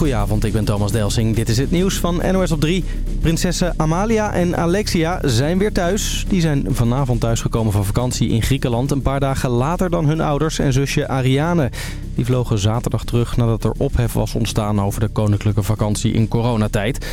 Goedenavond, ik ben Thomas Delsing. Dit is het nieuws van NOS op 3. Prinsessen Amalia en Alexia zijn weer thuis. Die zijn vanavond thuisgekomen van vakantie in Griekenland... een paar dagen later dan hun ouders en zusje Ariane. Die vlogen zaterdag terug nadat er ophef was ontstaan... over de koninklijke vakantie in coronatijd.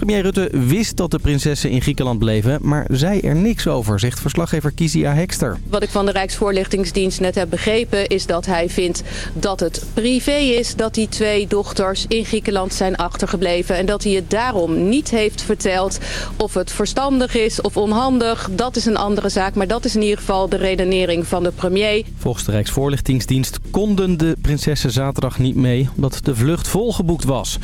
Premier Rutte wist dat de prinsessen in Griekenland bleven, maar zei er niks over, zegt verslaggever Kizia Hekster. Wat ik van de Rijksvoorlichtingsdienst net heb begrepen is dat hij vindt dat het privé is dat die twee dochters in Griekenland zijn achtergebleven. En dat hij het daarom niet heeft verteld of het verstandig is of onhandig. Dat is een andere zaak, maar dat is in ieder geval de redenering van de premier. Volgens de Rijksvoorlichtingsdienst konden de prinsessen zaterdag niet mee omdat de vlucht volgeboekt was.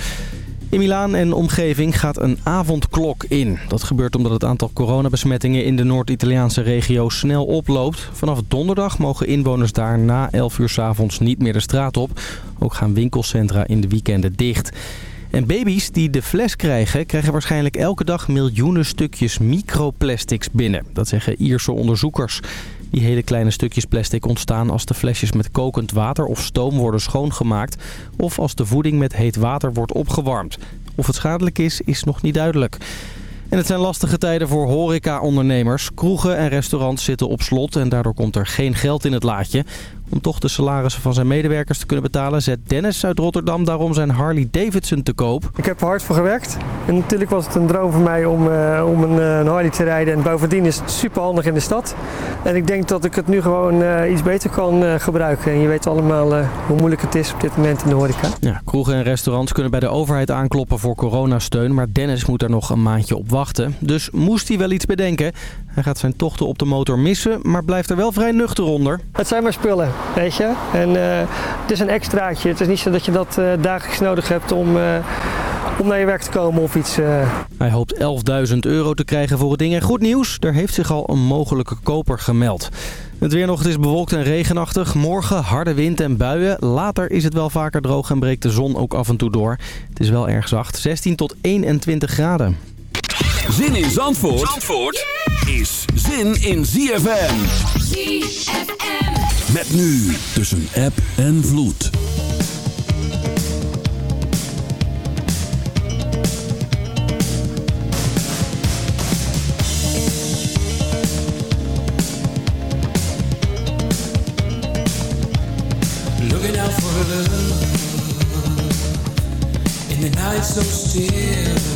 In Milaan en omgeving gaat een avondklok in. Dat gebeurt omdat het aantal coronabesmettingen in de Noord-Italiaanse regio snel oploopt. Vanaf donderdag mogen inwoners daar na 11 uur s avonds niet meer de straat op. Ook gaan winkelcentra in de weekenden dicht. En baby's die de fles krijgen, krijgen waarschijnlijk elke dag miljoenen stukjes microplastics binnen. Dat zeggen Ierse onderzoekers. Die hele kleine stukjes plastic ontstaan als de flesjes met kokend water of stoom worden schoongemaakt... of als de voeding met heet water wordt opgewarmd. Of het schadelijk is, is nog niet duidelijk. En het zijn lastige tijden voor horeca-ondernemers. Kroegen en restaurants zitten op slot en daardoor komt er geen geld in het laadje. Om toch de salarissen van zijn medewerkers te kunnen betalen... zet Dennis uit Rotterdam daarom zijn Harley Davidson te koop. Ik heb er hard voor gewerkt. En natuurlijk was het een droom voor mij om, uh, om een, uh, een, Harley te rijden. En bovendien is het super handig in de stad. En ik denk dat ik het nu gewoon uh, iets beter kan gebruiken. En je weet allemaal hoe moeilijk het is op dit moment in de horeca. Ja, kroegen en restaurants kunnen bij de overheid aankloppen voor coronasteun. Maar Dennis moet er nog een maandje op wachten. Dus moest hij wel iets bedenken. Hij gaat zijn tochten op de motor missen, maar blijft er wel vrij nuchter onder. Het zijn maar spullen, weet je. En uh, het is een extraatje. Het is niet zo dat je dat uh, dagelijks nodig hebt om, uh, om naar je werk te komen of iets. Hij hoopt 11.000 euro te krijgen voor het ding. En goed nieuws, er heeft zich al een mogelijke koper gemeld. Het weer nog, het is bewolkt en regenachtig. Morgen harde wind en buien. Later is het wel vaker droog en breekt de zon ook af en toe door. Het is wel erg zacht, 16 tot 21 graden. Zin in Zandvoort, Zandvoort is zin in ZFM. ZFM. Met nu tussen app en vloed. Looking out for love in the night so still.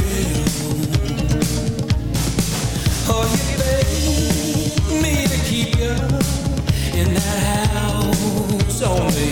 so many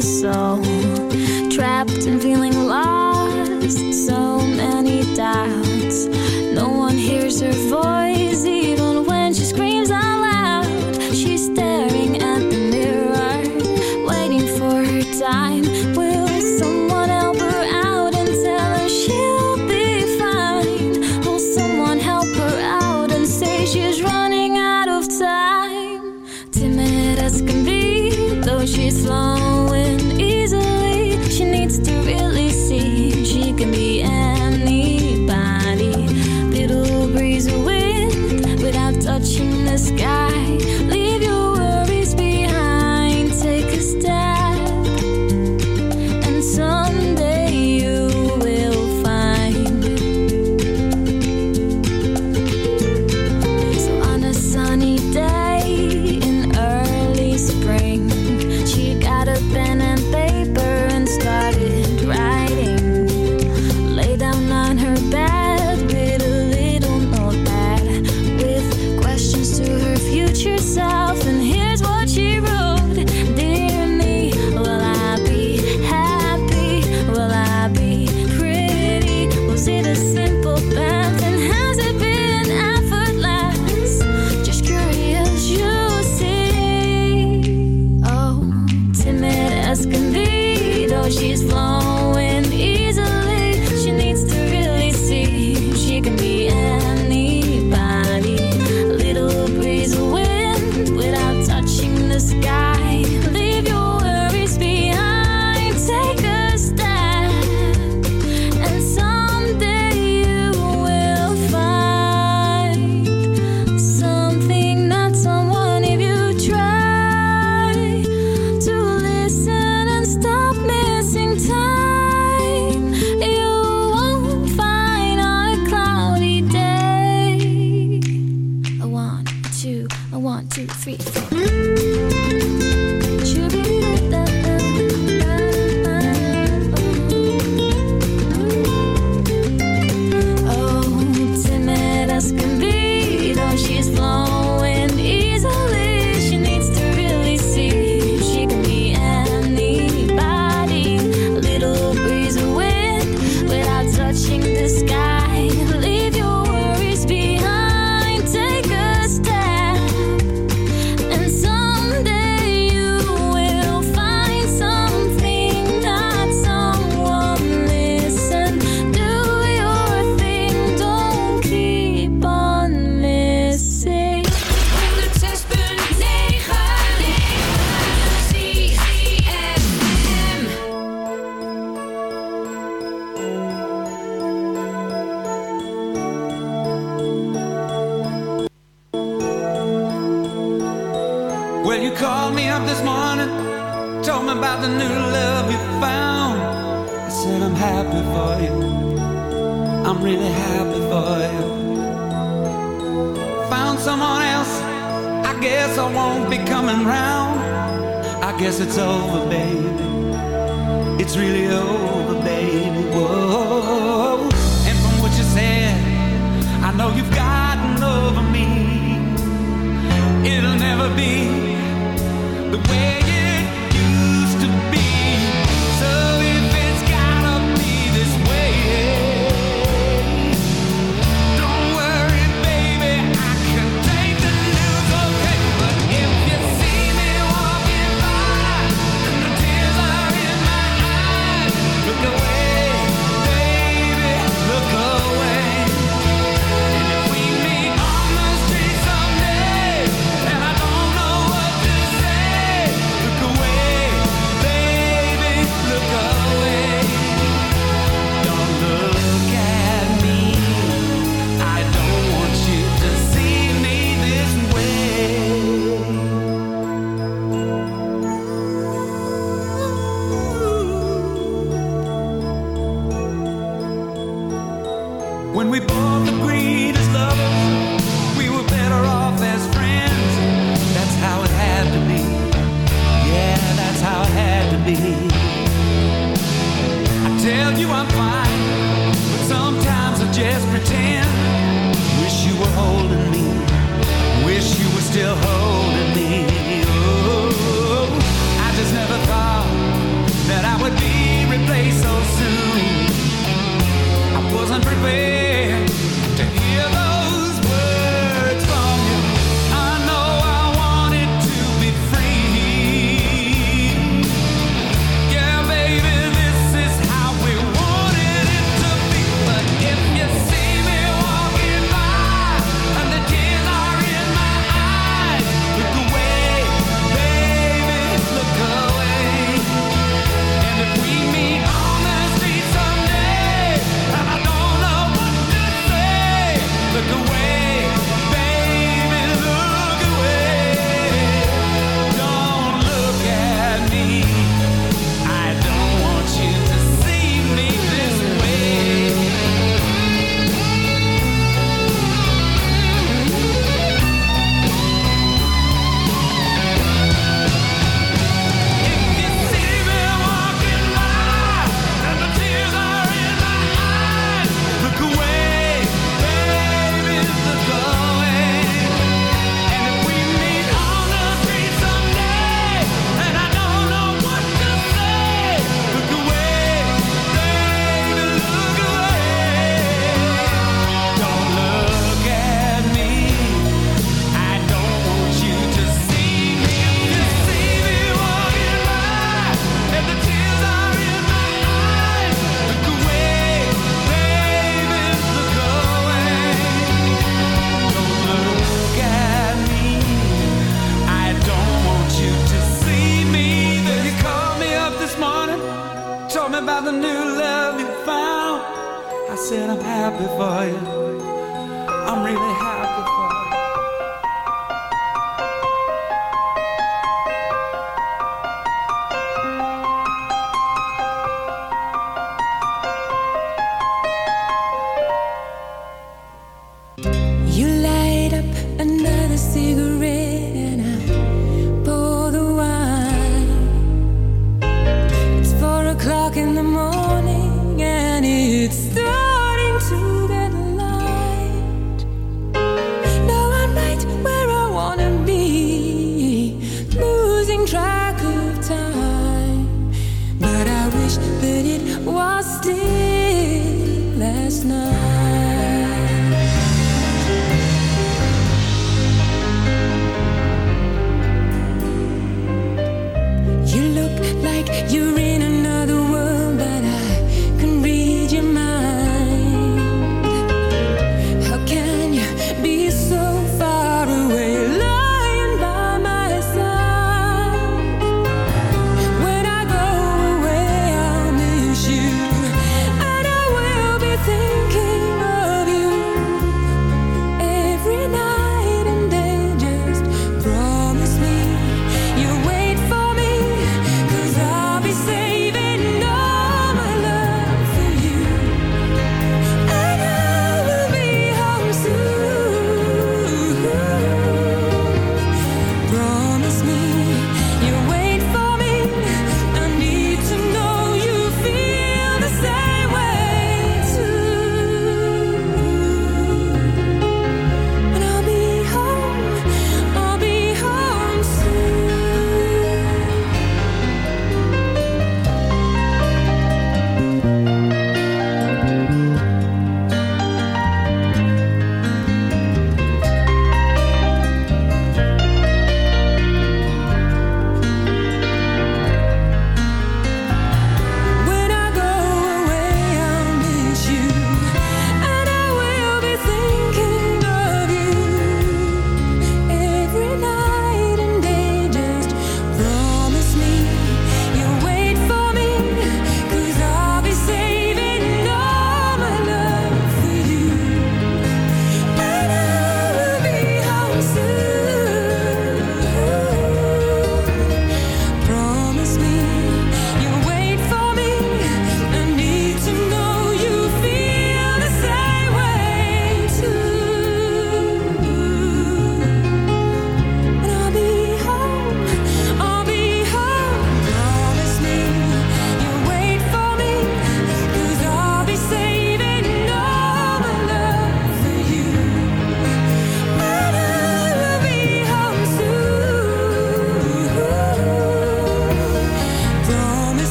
so trapped and feeling lost. So many doubts. No one hears her voice. the sky.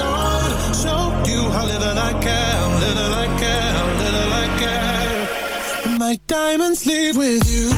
already. Show you how little I care, little I care, little I care. My diamonds leave with you.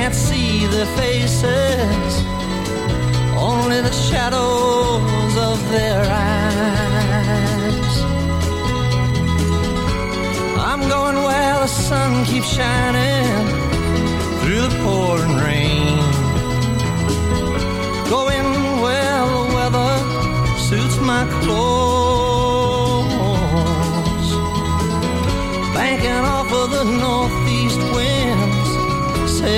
can't see their faces, only the shadows of their eyes. I'm going where the sun keeps shining through the pouring rain. Going where the weather suits my clothes.